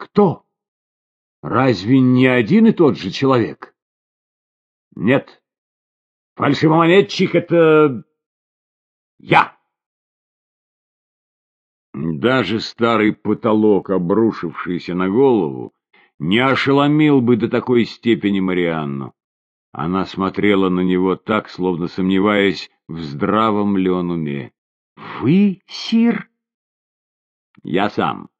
кто? Разве не один и тот же человек? Нет. Фальшивомонетчик — это... я. Даже старый потолок, обрушившийся на голову, не ошеломил бы до такой степени Марианну. Она смотрела на него так, словно сомневаясь, в здравом ли он уме. — Вы, сир? — Я сам.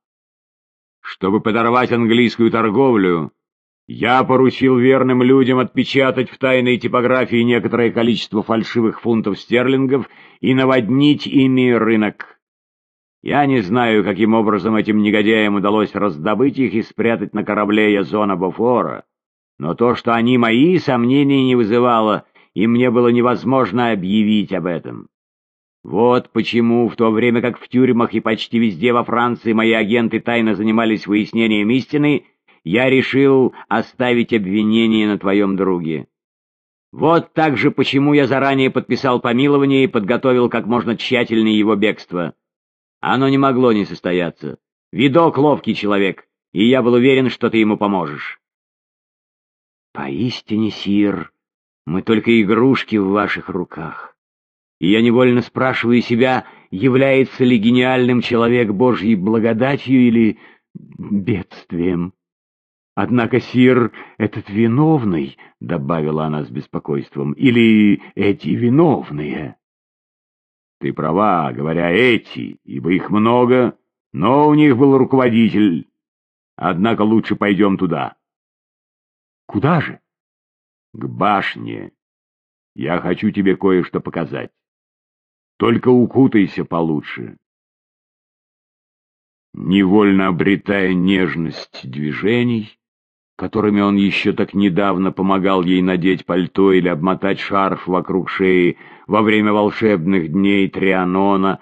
Чтобы подорвать английскую торговлю, я поручил верным людям отпечатать в тайной типографии некоторое количество фальшивых фунтов стерлингов и наводнить ими рынок. Я не знаю, каким образом этим негодяям удалось раздобыть их и спрятать на корабле Язона Бофора, но то, что они мои, сомнений не вызывало, и мне было невозможно объявить об этом. Вот почему, в то время как в тюрьмах и почти везде во Франции мои агенты тайно занимались выяснением истины, я решил оставить обвинение на твоем друге. Вот также почему я заранее подписал помилование и подготовил как можно тщательнее его бегство. Оно не могло не состояться. Видок ловкий человек, и я был уверен, что ты ему поможешь. Поистине, Сир, мы только игрушки в ваших руках. И я невольно спрашиваю себя, является ли гениальным человек Божьей благодатью или бедствием. Однако, Сир, этот виновный, — добавила она с беспокойством, — или эти виновные. Ты права, говоря эти, ибо их много, но у них был руководитель. Однако лучше пойдем туда. Куда же? К башне. Я хочу тебе кое-что показать. Только укутайся получше. Невольно обретая нежность движений, которыми он еще так недавно помогал ей надеть пальто или обмотать шарф вокруг шеи во время волшебных дней Трианона,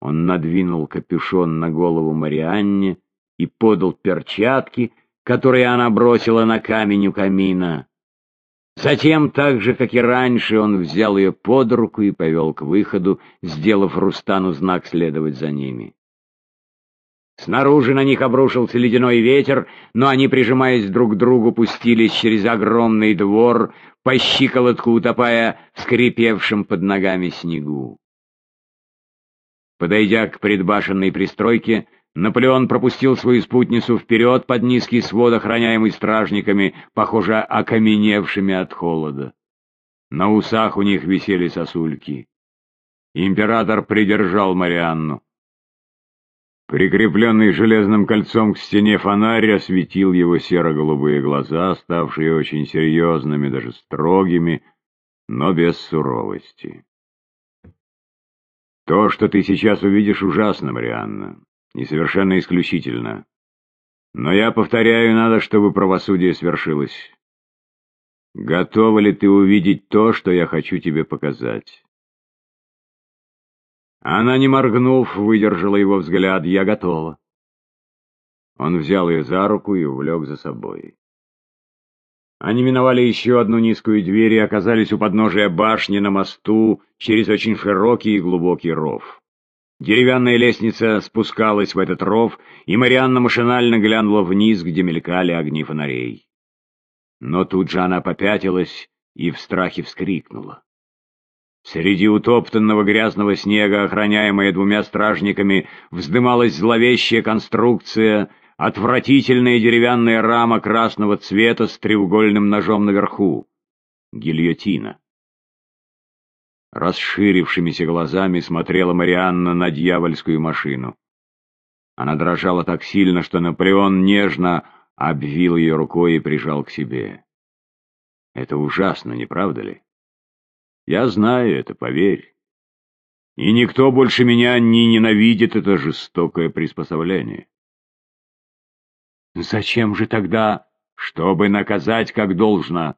он надвинул капюшон на голову Марианне и подал перчатки, которые она бросила на камень у камина. Затем, так же, как и раньше, он взял ее под руку и повел к выходу, сделав Рустану знак следовать за ними. Снаружи на них обрушился ледяной ветер, но они, прижимаясь друг к другу, пустились через огромный двор, по щиколотку утопая в скрипевшем под ногами снегу. Подойдя к предбашенной пристройке, Наполеон пропустил свою спутницу вперед под низкий свод, охраняемый стражниками, похоже, окаменевшими от холода. На усах у них висели сосульки. Император придержал Марианну. Прикрепленный железным кольцом к стене фонарь осветил его серо-голубые глаза, ставшие очень серьезными, даже строгими, но без суровости. То, что ты сейчас увидишь, ужасно, Марианна, и совершенно исключительно. Но я повторяю, надо, чтобы правосудие свершилось. Готова ли ты увидеть то, что я хочу тебе показать? Она, не моргнув, выдержала его взгляд. «Я готова». Он взял ее за руку и увлек за собой. Они миновали еще одну низкую дверь и оказались у подножия башни на мосту через очень широкий и глубокий ров. Деревянная лестница спускалась в этот ров, и Марианна машинально глянула вниз, где мелькали огни фонарей. Но тут же она попятилась и в страхе вскрикнула. Среди утоптанного грязного снега, охраняемая двумя стражниками, вздымалась зловещая конструкция, отвратительная деревянная рама красного цвета с треугольным ножом наверху. Гильотина. Расширившимися глазами смотрела Марианна на дьявольскую машину. Она дрожала так сильно, что Наполеон нежно обвил ее рукой и прижал к себе. Это ужасно, не правда ли? Я знаю это, поверь. И никто больше меня не ненавидит это жестокое приспособление. Зачем же тогда, чтобы наказать как должно?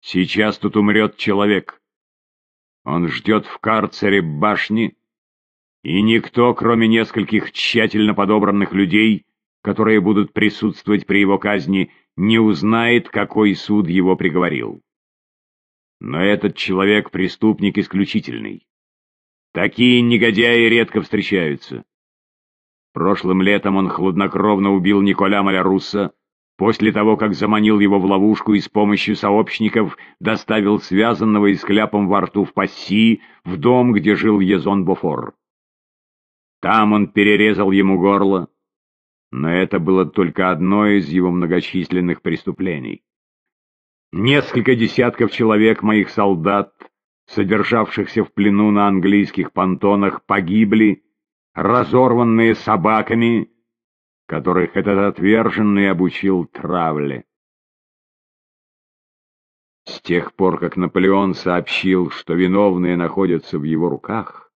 Сейчас тут умрет человек. Он ждет в карцере башни, и никто, кроме нескольких тщательно подобранных людей, которые будут присутствовать при его казни, не узнает, какой суд его приговорил. Но этот человек преступник исключительный. Такие негодяи редко встречаются. Прошлым летом он хладнокровно убил Николя Малярусса, после того, как заманил его в ловушку и с помощью сообщников доставил связанного и с кляпом во рту в Пасси, в дом, где жил Езон Бофор. Там он перерезал ему горло, но это было только одно из его многочисленных преступлений. Несколько десятков человек моих солдат, содержавшихся в плену на английских понтонах, погибли, разорванные собаками, которых этот отверженный обучил травле. С тех пор, как Наполеон сообщил, что виновные находятся в его руках,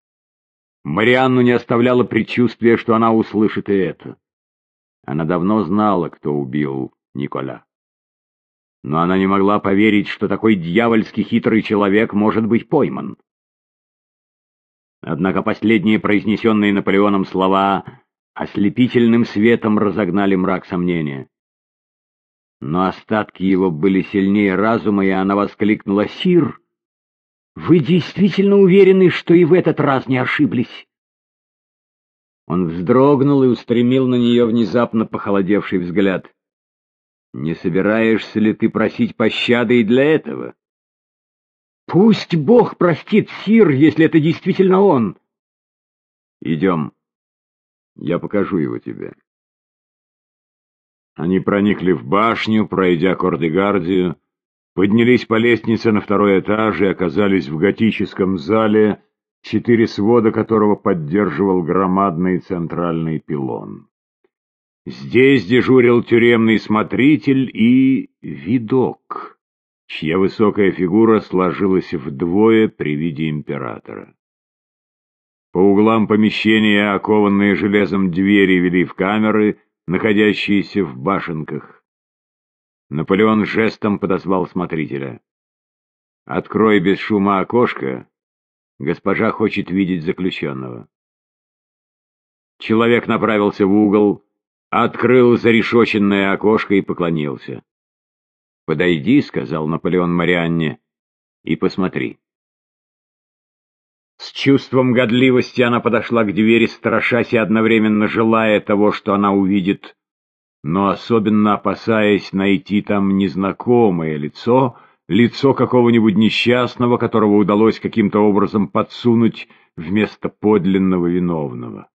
Марианну не оставляло предчувствия, что она услышит и это. Она давно знала, кто убил Николя. Но она не могла поверить, что такой дьявольски хитрый человек может быть пойман. Однако последние произнесенные Наполеоном слова ослепительным светом разогнали мрак сомнения. Но остатки его были сильнее разума, и она воскликнула «Сир, вы действительно уверены, что и в этот раз не ошиблись?» Он вздрогнул и устремил на нее внезапно похолодевший взгляд. «Не собираешься ли ты просить пощады и для этого?» «Пусть Бог простит Сир, если это действительно он!» «Идем, я покажу его тебе». Они проникли в башню, пройдя Кордегардию, поднялись по лестнице на второй этаж и оказались в готическом зале, четыре свода которого поддерживал громадный центральный пилон. Здесь дежурил тюремный смотритель и видок, чья высокая фигура сложилась вдвое при виде императора. По углам помещения окованные железом двери вели в камеры, находящиеся в башенках. Наполеон жестом подозвал смотрителя. «Открой без шума окошко Госпожа хочет видеть заключенного. Человек направился в угол, открыл зарешоченное окошко и поклонился. «Подойди», — сказал Наполеон Марианне, — «и посмотри». С чувством годливости она подошла к двери, страшась и одновременно желая того, что она увидит, но особенно опасаясь найти там незнакомое лицо — лицо какого-нибудь несчастного, которого удалось каким-то образом подсунуть вместо подлинного виновного.